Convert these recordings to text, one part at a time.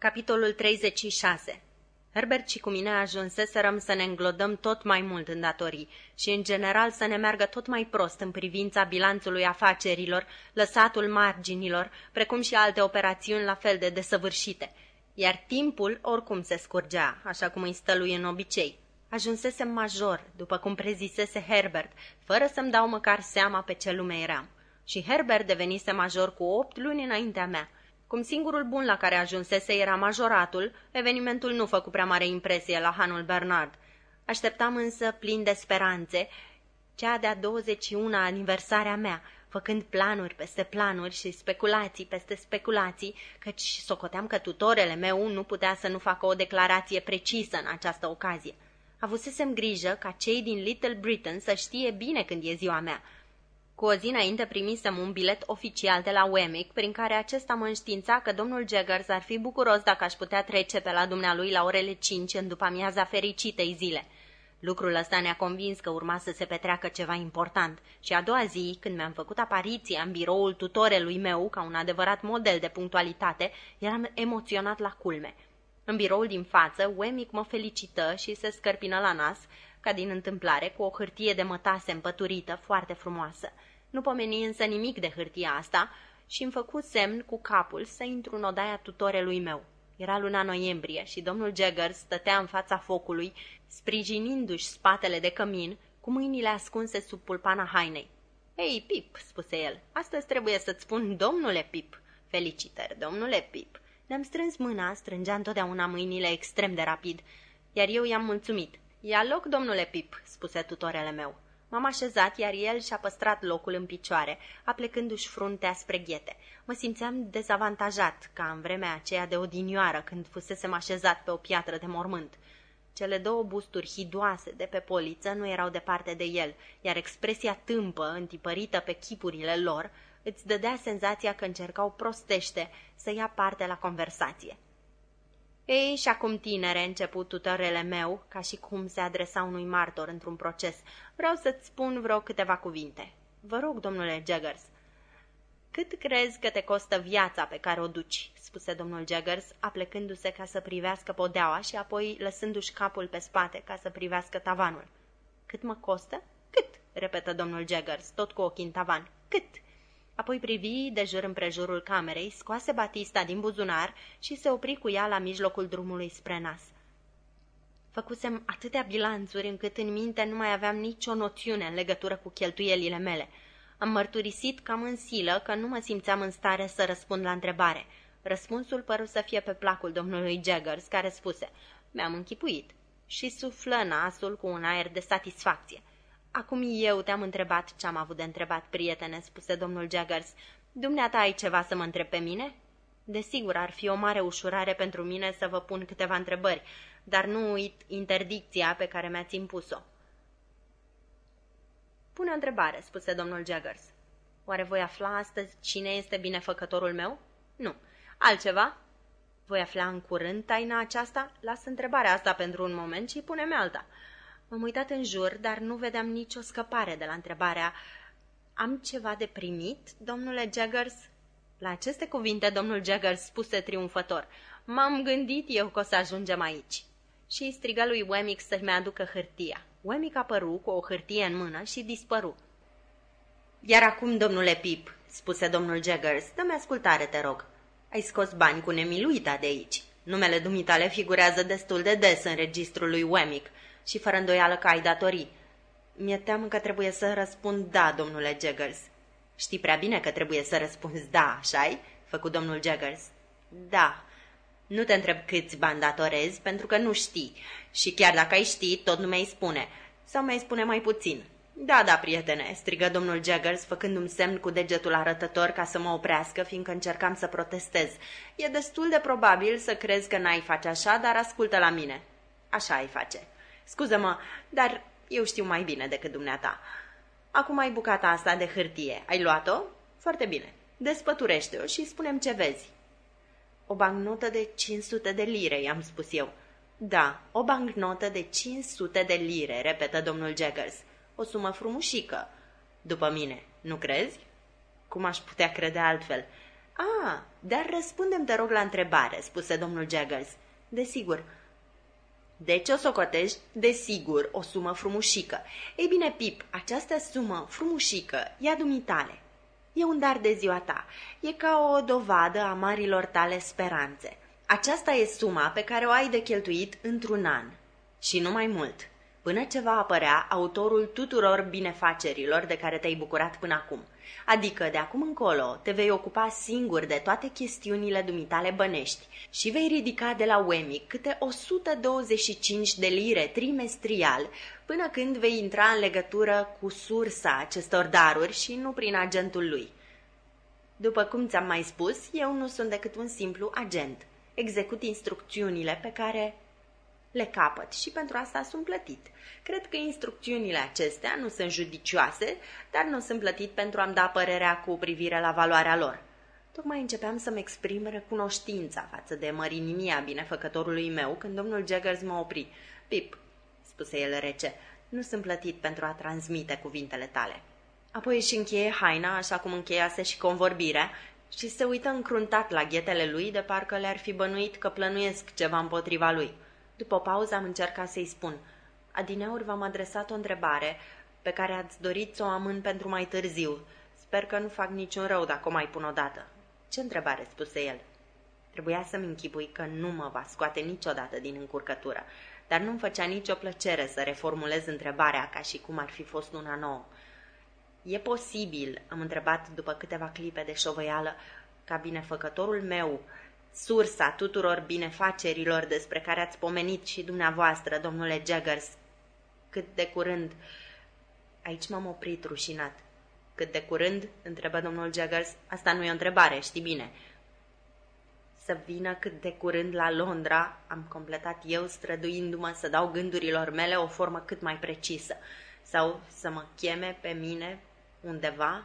Capitolul 36 Herbert și cu mine ajunseserăm să ne înglodăm tot mai mult în datorii și, în general, să ne meargă tot mai prost în privința bilanțului afacerilor, lăsatul marginilor, precum și alte operațiuni la fel de desăvârșite. Iar timpul oricum se scurgea, așa cum îi stă lui în obicei. Ajunsesem major, după cum prezisese Herbert, fără să-mi dau măcar seama pe ce lume eram. Și Herbert devenise major cu opt luni înaintea mea – cum singurul bun la care ajunsese era majoratul, evenimentul nu făcu prea mare impresie la Hanul Bernard. Așteptam însă, plin de speranțe, cea de-a 21-a aniversarea mea, făcând planuri peste planuri și speculații peste speculații, căci socoteam că tutorele meu nu putea să nu facă o declarație precisă în această ocazie. Avusesem grijă ca cei din Little Britain să știe bine când e ziua mea – cu o zi înainte primisem un bilet oficial de la Wemmick, prin care acesta mă înștiința că domnul Jaggers ar fi bucuros dacă aș putea trece pe la dumnealui la orele 5 în după amiaza fericitei zile. Lucrul ăsta ne-a convins că urma să se petreacă ceva important și a doua zi, când mi-am făcut apariția în biroul tutorelui meu ca un adevărat model de punctualitate, eram emoționat la culme. În biroul din față, Wemmick mă felicită și se scărpină la nas, ca din întâmplare, cu o hârtie de mătase împăturită foarte frumoasă. Nu pomeni însă nimic de hârtia asta și îmi făcut semn cu capul să intru în odaia tutorelui meu. Era luna noiembrie și domnul Jaggers stătea în fața focului, sprijinindu-și spatele de cămin, cu mâinile ascunse sub pulpana hainei. Ei, Pip," spuse el, astăzi trebuie să-ți spun domnule Pip." Felicitări, domnule Pip." Ne-am strâns mâna, strângea întotdeauna mâinile extrem de rapid, iar eu i-am mulțumit. Ia loc, domnule Pip," spuse tutorele meu. M-am așezat, iar el și-a păstrat locul în picioare, aplecându-și fruntea spre ghete. Mă simțeam dezavantajat, ca în vremea aceea de odinioară, când fusesem așezat pe o piatră de mormânt. Cele două busturi hidoase de pe poliță nu erau departe de el, iar expresia tâmpă, întipărită pe chipurile lor, îți dădea senzația că încercau prostește să ia parte la conversație. Ei, și acum tinere, început tutorele meu, ca și cum se adresa unui martor într-un proces. Vreau să-ți spun vreo câteva cuvinte. Vă rog, domnule Jaggers. Cât crezi că te costă viața pe care o duci?" spuse domnul Jaggers, aplecându-se ca să privească podeaua și apoi lăsându-și capul pe spate ca să privească tavanul. Cât mă costă? Cât?" repetă domnul Jaggers, tot cu ochii în tavan. Cât?" Apoi privi de jur împrejurul camerei, scoase Batista din buzunar și se opri cu ea la mijlocul drumului spre nas. Făcusem atâtea bilanțuri încât în minte nu mai aveam nicio noțiune în legătură cu cheltuielile mele. Am mărturisit cam în silă că nu mă simțeam în stare să răspund la întrebare. Răspunsul păru să fie pe placul domnului Jaggers, care spuse, mi-am închipuit, și suflă nasul cu un aer de satisfacție. Acum eu te-am întrebat ce am avut de întrebat, prietene, spuse domnul Jaggers. Dumneata ai ceva să mă întreb pe mine? Desigur, ar fi o mare ușurare pentru mine să vă pun câteva întrebări, dar nu uit interdicția pe care mi-ați impus-o. Pune o întrebare, spuse domnul Jaggers. Oare voi afla astăzi cine este binefăcătorul meu? Nu. Altceva? Voi afla în curând taina aceasta? Las întrebarea asta pentru un moment și pune-mi alta. M-am uitat în jur, dar nu vedeam nicio scăpare de la întrebarea Am ceva de primit, domnule Jaggers?" La aceste cuvinte, domnul Jaggers spuse triumfător M-am gândit eu că o să ajungem aici." Și îi strigă lui Wemmick să-mi aducă hârtia. Wemmick apăru cu o hârtie în mână și dispăru. Iar acum, domnule Pip," spuse domnul Jaggers, dă-mi ascultare, te rog. Ai scos bani cu nemiluita de aici. Numele dumitale figurează destul de des în registrul lui Wemmick și fără îndoială că ai datorii. Mi-e teamă că trebuie să răspund da, domnule Jaggers. Știi prea bine că trebuie să răspunzi da, așa-i? Făcut domnul Jaggers. Da. Nu te întreb câți bani datorezi, pentru că nu știi. Și chiar dacă ai ști, tot nu mi-ai spune. Sau mi-ai spune mai puțin. Da, da, prietene, strigă domnul Jaggers, făcându-mi semn cu degetul arătător ca să mă oprească, fiindcă încercam să protestez. E destul de probabil să crezi că n-ai face așa, dar ascultă la mine. Așa ai face. Scuză-mă, dar eu știu mai bine decât dumneata. Acum ai bucata asta de hârtie. Ai luat-o? Foarte bine. Despăturește-o și spunem ce vezi. O bancnotă de 500 de lire, i-am spus eu. Da, o bancnotă de 500 de lire, repetă domnul Jaggers. O sumă frumușică. După mine, nu crezi? Cum aș putea crede altfel? Ah, dar răspundem, te rog, la întrebare, spuse domnul Jaggers. Desigur. Deci o socotești, desigur, o sumă frumușică. Ei bine, Pip, această sumă frumușică e a dumitale. E un dar de ziua ta. E ca o dovadă a marilor tale speranțe. Aceasta e suma pe care o ai de cheltuit într-un an. Și nu mai mult până ce va apărea autorul tuturor binefacerilor de care te-ai bucurat până acum. Adică, de acum încolo, te vei ocupa singur de toate chestiunile dumitale bănești și vei ridica de la Wemic câte 125 de lire trimestrial până când vei intra în legătură cu sursa acestor daruri și nu prin agentul lui. După cum ți-am mai spus, eu nu sunt decât un simplu agent. Execut instrucțiunile pe care le capăt și pentru asta sunt plătit. Cred că instrucțiunile acestea nu sunt judicioase, dar nu sunt plătit pentru a-mi da părerea cu privire la valoarea lor. Tocmai începeam să-mi exprim recunoștința față de mărinimia binefăcătorului meu când domnul Jaggers mă opri. Pip, spuse el rece, nu sunt plătit pentru a transmite cuvintele tale. Apoi își încheie haina, așa cum încheiase și convorbirea, și se uită încruntat la ghetele lui, de parcă le-ar fi bănuit că plănuiesc ceva împotriva lui. După o pauză am încercat să-i spun. Adineauri v-am adresat o întrebare pe care ați dorit să o amân pentru mai târziu. Sper că nu fac niciun rău dacă o mai pun odată. Ce întrebare? spuse el. Trebuia să-mi închipui că nu mă va scoate niciodată din încurcătură, dar nu-mi făcea nicio plăcere să reformulez întrebarea ca și cum ar fi fost una nouă. E posibil, am întrebat după câteva clipe de șovăială, ca binefăcătorul meu sursa tuturor binefacerilor despre care ați pomenit și dumneavoastră, domnule Jaggers. Cât de curând... Aici m-am oprit rușinat. Cât de curând? întrebă domnul Jaggers. Asta nu e o întrebare, știi bine. Să vină cât de curând la Londra, am completat eu străduindu-mă să dau gândurilor mele o formă cât mai precisă. Sau să mă cheme pe mine undeva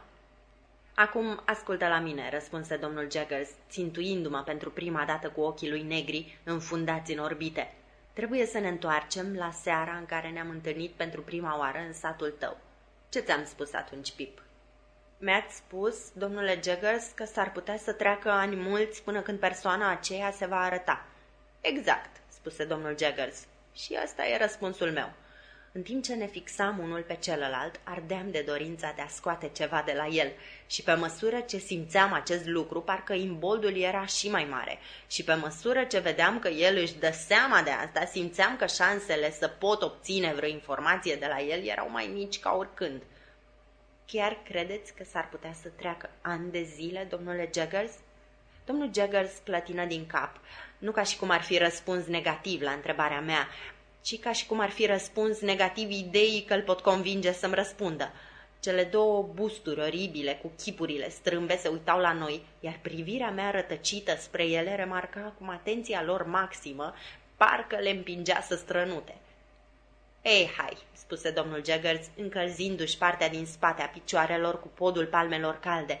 Acum ascultă la mine, răspunse domnul Jaggers, țintuindu-mă pentru prima dată cu ochii lui negri înfundați în orbite. Trebuie să ne întoarcem la seara în care ne-am întâlnit pentru prima oară în satul tău. Ce ți-am spus atunci, Pip? Mi-ați spus, domnule Jaggers, că s-ar putea să treacă ani mulți până când persoana aceea se va arăta. Exact, spuse domnul Jaggers. Și ăsta e răspunsul meu. În timp ce ne fixam unul pe celălalt, ardeam de dorința de a scoate ceva de la el și pe măsură ce simțeam acest lucru, parcă imboldul era și mai mare și pe măsură ce vedeam că el își dă seama de asta, simțeam că șansele să pot obține vreo informație de la el erau mai mici ca oricând. Chiar credeți că s-ar putea să treacă ani de zile, domnule Jaggers? Domnul Jaggers clătină din cap, nu ca și cum ar fi răspuns negativ la întrebarea mea, ci ca și cum ar fi răspuns negativ ideii că îl pot convinge să-mi răspundă. Cele două busturi oribile cu chipurile strâmbe se uitau la noi, iar privirea mea rătăcită spre ele remarca cum atenția lor maximă parcă le împingea să strănute. Ei, hai, spuse domnul Jaggers, încălzindu-și partea din spate a picioarelor cu podul palmelor calde.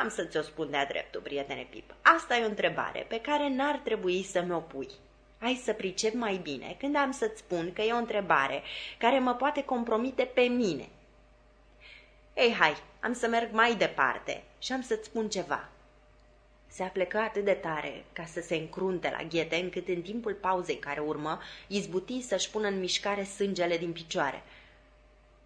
Am să-ți o spun de-a dreptul, prietene Pip. Asta e o întrebare pe care n-ar trebui să mi-o pui. Ai să pricep mai bine când am să-ți spun că e o întrebare care mă poate compromite pe mine. Ei, hai, am să merg mai departe și am să-ți spun ceva. Se aplecă atât de tare ca să se încrunte la ghete, încât în timpul pauzei care urmă, izbuti să-și pună în mișcare sângele din picioare.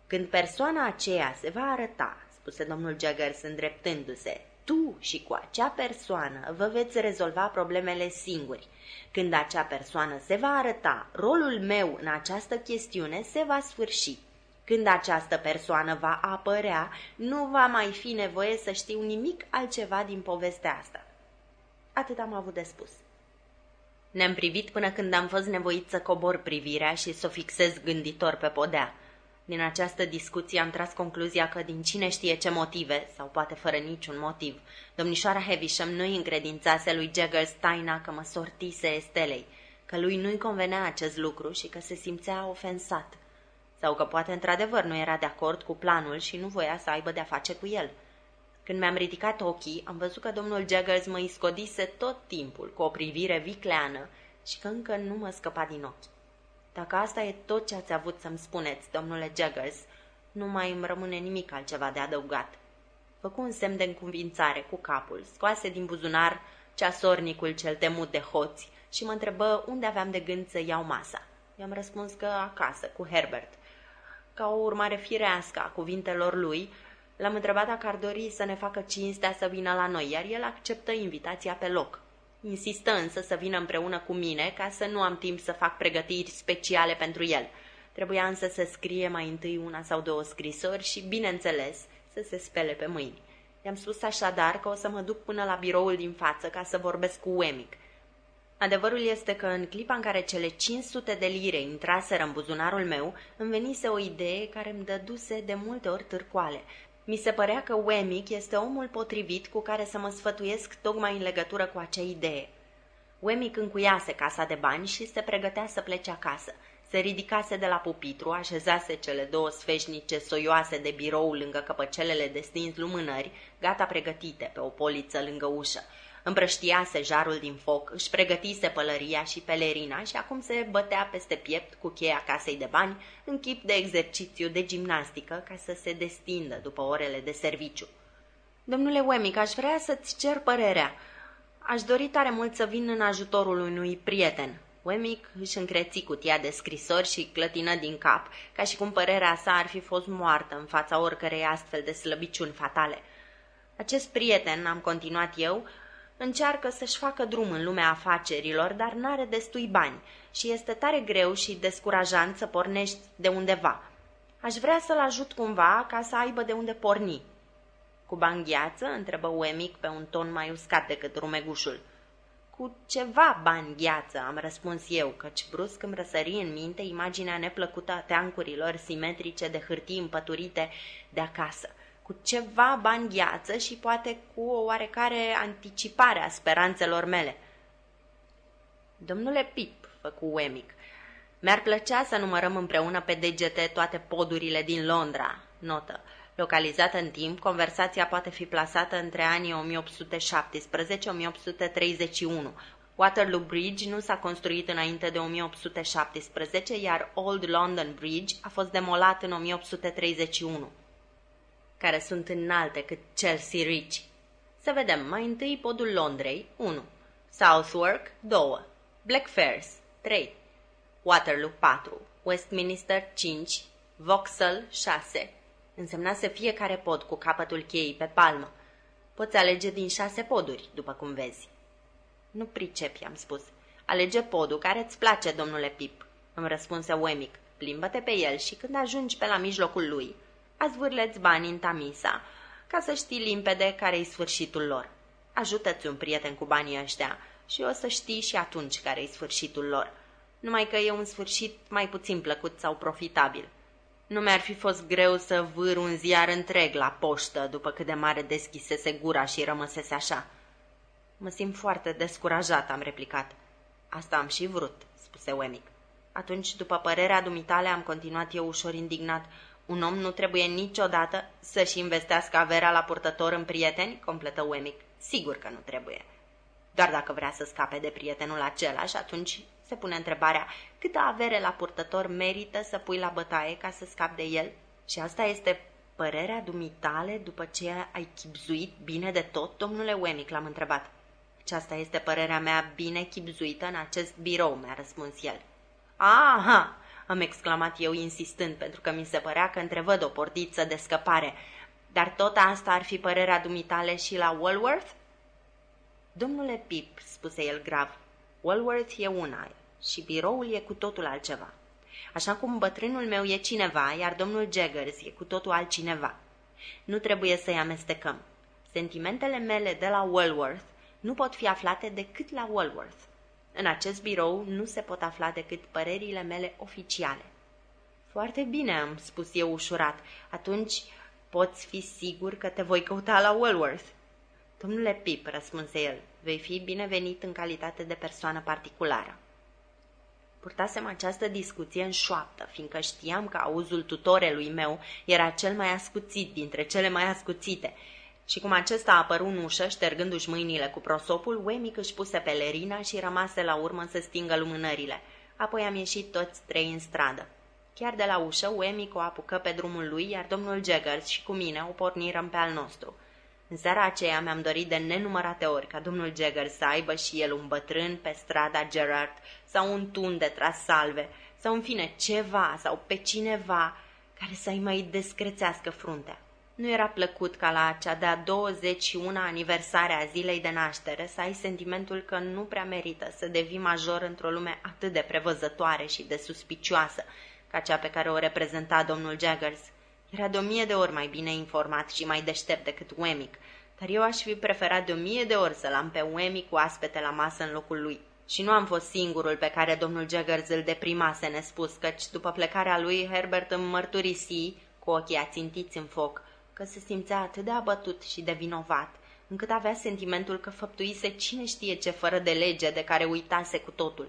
Când persoana aceea se va arăta, spuse domnul Jaggers îndreptându-se, tu și cu acea persoană vă veți rezolva problemele singuri. Când acea persoană se va arăta, rolul meu în această chestiune se va sfârși. Când această persoană va apărea, nu va mai fi nevoie să știu nimic altceva din povestea asta. Atât am avut de spus. Ne-am privit până când am fost nevoit să cobor privirea și să o fixez gânditor pe podea. Din această discuție am tras concluzia că din cine știe ce motive, sau poate fără niciun motiv, domnișoara Heavisham nu-i încredințase lui Jaggers taina că mă sortise Estelei, că lui nu-i convenea acest lucru și că se simțea ofensat. Sau că poate într-adevăr nu era de acord cu planul și nu voia să aibă de-a face cu el. Când mi-am ridicat ochii, am văzut că domnul Jaggers mă iscodise tot timpul cu o privire vicleană și că încă nu mă scăpa din ochi. Dacă asta e tot ce ați avut să-mi spuneți, domnule Jaggers, nu mai îmi rămâne nimic altceva de adăugat. Făcu un semn de încuvințare cu capul, scoase din buzunar ceasornicul cel temut de hoți și mă întrebă unde aveam de gând să iau masa. I-am răspuns că acasă, cu Herbert. Ca o urmare firească a cuvintelor lui, l-am întrebat dacă ar dori să ne facă cinstea să vină la noi, iar el acceptă invitația pe loc. Insistă însă să vină împreună cu mine ca să nu am timp să fac pregătiri speciale pentru el. Trebuia însă să scrie mai întâi una sau două scrisori și, bineînțeles, să se spele pe mâini. I-am spus așadar că o să mă duc până la biroul din față ca să vorbesc cu Wemmick. Adevărul este că în clipa în care cele 500 de lire intraseră în buzunarul meu, îmi venise o idee care îmi dăduse de multe ori târcoale. Mi se părea că Wemmick este omul potrivit cu care să mă sfătuiesc tocmai în legătură cu acea idee. Wemmick încuiase casa de bani și se pregătea să plece acasă. Se ridicase de la pupitru, așezase cele două sfeșnice soioase de birou lângă căpăcelele de stins lumânări, gata pregătite pe o poliță lângă ușă. Împrăștiase jarul din foc, își pregătise pălăria și pelerina și acum se bătea peste piept cu cheia casei de bani în chip de exercițiu de gimnastică ca să se destindă după orele de serviciu. Domnule Wemic, aș vrea să-ți cer părerea. Aș dori tare mult să vin în ajutorul unui prieten. Wemic își încreți cutia de scrisori și clătină din cap, ca și cum părerea sa ar fi fost moartă în fața oricărei astfel de slăbiciuni fatale. Acest prieten, am continuat eu, încearcă să-și facă drum în lumea afacerilor, dar n-are destui bani și este tare greu și descurajant să pornești de undeva. Aș vrea să-l ajut cumva ca să aibă de unde porni. Cu bani gheață? întrebă Uemic pe un ton mai uscat decât rumegușul. Cu ceva bani gheață, am răspuns eu, căci brusc îmi răsări în minte imaginea neplăcută a teancurilor simetrice de hârtii împăturite de acasă cu ceva bani gheață și poate cu o oarecare anticipare a speranțelor mele. Domnule Pip, făcu Wemic, mi-ar plăcea să numărăm împreună pe degete toate podurile din Londra. Notă. Localizată în timp, conversația poate fi plasată între anii 1817-1831. Waterloo Bridge nu s-a construit înainte de 1817, iar Old London Bridge a fost demolat în 1831 care sunt înalte cât Chelsea Ridge. Să vedem mai întâi podul Londrei, 1, Southwark, 2, Blackfriars, 3, Waterloo, 4, Westminster, 5, Vauxhall, 6. Însemnase fiecare pod cu capătul cheii pe palmă. Poți alege din șase poduri, după cum vezi. Nu pricepi, am spus. Alege podul care îți place, domnule Pip, îmi răspunse Wemmick. Plimbă-te pe el și când ajungi pe la mijlocul lui, azvârleți bani în Tamisa, ca să știi limpede care-i sfârșitul lor. Ajută-ți un prieten cu banii ăștia și o să știi și atunci care-i sfârșitul lor. Numai că e un sfârșit mai puțin plăcut sau profitabil. Nu mi-ar fi fost greu să vâr un ziar întreg la poștă după cât de mare deschisese gura și rămăsese așa. Mă simt foarte descurajat, am replicat. Asta am și vrut, spuse Wemic. Atunci, după părerea dumitale, am continuat eu ușor indignat. Un om nu trebuie niciodată să-și investească averea la purtător în prieteni, completă Wemmick. Sigur că nu trebuie. Doar dacă vrea să scape de prietenul acela și atunci se pune întrebarea câtă avere la purtător merită să pui la bătaie ca să scapi de el? Și asta este părerea dumitale după ce ai chipzuit bine de tot, domnule Wemmick, l-am întrebat. Aceasta este părerea mea bine chipzuită în acest birou, mi-a răspuns el. Aha, am exclamat eu insistând, pentru că mi se părea că întrevăd o portiță de scăpare. Dar tot asta ar fi părerea dumitale și la Walworth? Domnule Pip, spuse el grav, Walworth e una și biroul e cu totul altceva. Așa cum bătrânul meu e cineva, iar domnul Jaggers e cu totul altcineva. Nu trebuie să-i amestecăm. Sentimentele mele de la Walworth nu pot fi aflate decât la Walworth. În acest birou nu se pot afla decât părerile mele oficiale. Foarte bine, am spus eu ușurat. Atunci poți fi sigur că te voi căuta la Walworth. Domnule Pip, răspunse el, vei fi binevenit în calitate de persoană particulară. Purtasem această discuție în șoaptă, fiindcă știam că auzul tutorelui meu era cel mai ascuțit dintre cele mai ascuțite și cum acesta a apărut în ușă, ștergându-și mâinile cu prosopul, Wemic își puse pelerina și rămase la urmă să stingă lumânările. Apoi am ieșit toți trei în stradă. Chiar de la ușă, Wemic o apucă pe drumul lui, iar domnul Jaggers și cu mine o pornirăm pe al nostru. În seara aceea mi-am dorit de nenumărate ori ca domnul Jagger să aibă și el un bătrân pe strada Gerard sau un tun de tras salve sau în fine ceva sau pe cineva care să-i mai descrețească fruntea. Nu era plăcut ca la cea de-a 21 aniversare a zilei de naștere să ai sentimentul că nu prea merită să devii major într-o lume atât de prevăzătoare și de suspicioasă ca cea pe care o reprezenta domnul Jaggers. Era de o mie de ori mai bine informat și mai deștept decât Wemmick, dar eu aș fi preferat de o mie de ori să-l am pe Wemmick cu aspete la masă în locul lui. Și nu am fost singurul pe care domnul Jaggers îl deprimase nespus, căci după plecarea lui Herbert îmi mărturisi, cu ochii ațintiți în foc, că se simțea atât de abătut și de vinovat, încât avea sentimentul că făptuise cine știe ce fără de lege de care uitase cu totul.